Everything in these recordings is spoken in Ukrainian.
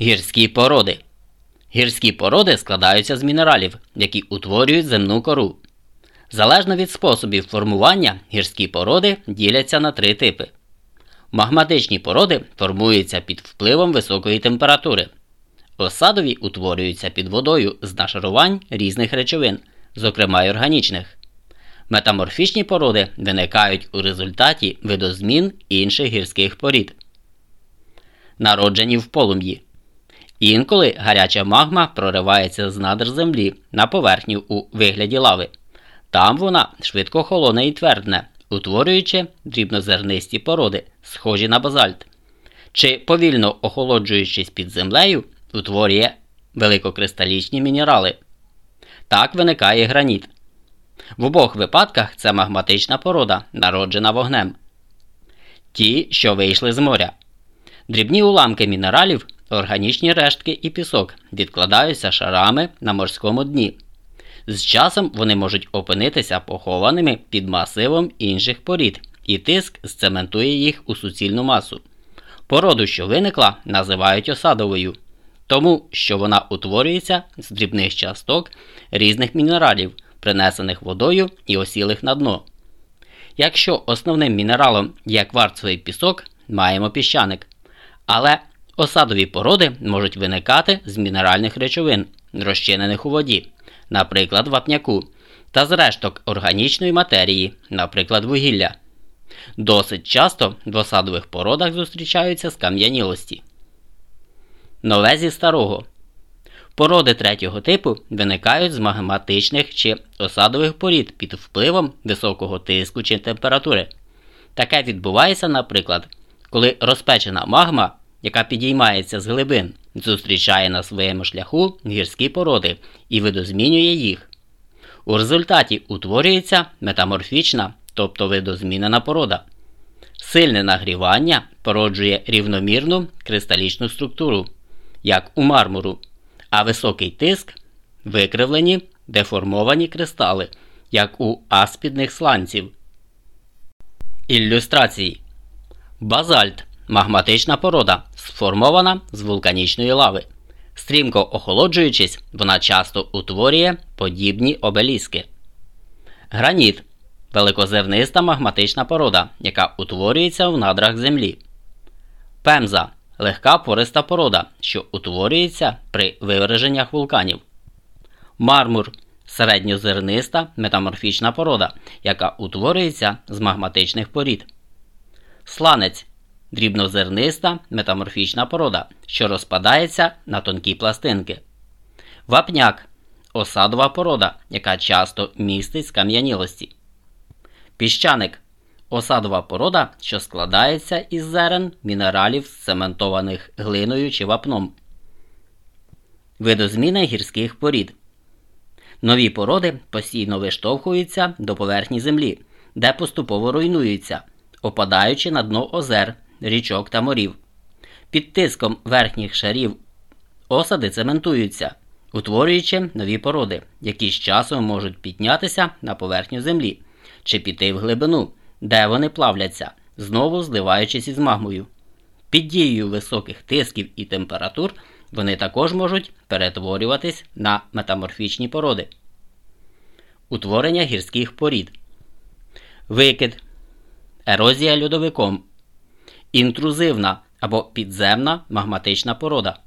Гірські породи. Гірські породи складаються з мінералів, які утворюють земну кору. Залежно від способів формування, гірські породи діляться на три типи. Магматичні породи формуються під впливом високої температури. Осадові утворюються під водою з нашарувань різних речовин, зокрема й органічних. Метаморфічні породи виникають у результаті видозмін інших гірських порід. Народжені в полум'ї. Інколи гаряча магма проривається з надр землі на поверхню у вигляді лави. Там вона швидко холоне і твердне, утворюючи дрібнозернисті породи, схожі на базальт. Чи повільно охолоджуючись під землею, утворює великокристалічні мінерали. Так виникає граніт. В обох випадках це магматична порода, народжена вогнем. Ті, що вийшли з моря. Дрібні уламки мінералів, органічні рештки і пісок відкладаються шарами на морському дні. З часом вони можуть опинитися похованими під масивом інших порід, і тиск зцементує їх у суцільну масу. Породу, що виникла, називають осадовою, тому що вона утворюється з дрібних часток різних мінералів, принесених водою і осілих на дно. Якщо основним мінералом є кварцевий пісок, маємо піщаник. Але осадові породи можуть виникати з мінеральних речовин, розчинених у воді, наприклад, вапняку, та з решток органічної матерії, наприклад, вугілля. Досить часто в осадових породах зустрічаються скам'янілості. Нове зі старого. Породи третього типу виникають з магматичних чи осадових порід під впливом високого тиску чи температури. Таке відбувається, наприклад, коли розпечена магма, яка підіймається з глибин, зустрічає на своєму шляху гірські породи і видозмінює їх. У результаті утворюється метаморфічна, тобто видозмінена порода. Сильне нагрівання породжує рівномірну кристалічну структуру, як у мармуру, а високий тиск викривлені деформовані кристали, як у аспідних сланців. Ілюстрації Базальт магматична порода, сформована з вулканічної лави. Стрімко охолоджуючись, вона часто утворює подібні обеліски. Граніт великозерниста магматична порода, яка утворюється в надрах землі. Пемза легка пориста порода, що утворюється при виверженнях вулканів. Мармур середньозерниста метаморфічна порода, яка утворюється з магматичних порід. Сланець дрібнозерниста метаморфічна порода, що розпадається на тонкі пластинки. Вапняк осадова порода, яка часто містить скам'янілості. Піщаник осадова порода, що складається із зерен мінералів, цементованих глиною чи вапном. Видозміна гірських порід. Нові породи постійно виштовхуються до поверхні землі, де поступово руйнуються, опадаючи на дно озер, річок та морів. Під тиском верхніх шарів осади цементуються, утворюючи нові породи, які з часом можуть піднятися на поверхню землі чи піти в глибину, де вони плавляться, знову зливаючись із магмою. Під дією високих тисків і температур вони також можуть перетворюватись на метаморфічні породи. Утворення гірських порід, викид, ерозія льодовиком, інтрузивна або підземна магматична порода,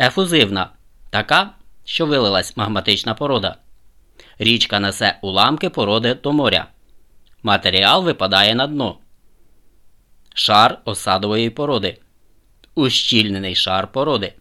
ефузивна така, що вилилась магматична порода. Річка несе уламки породи до моря. Матеріал випадає на дно. Шар осадової породи. Ущільнений шар породи.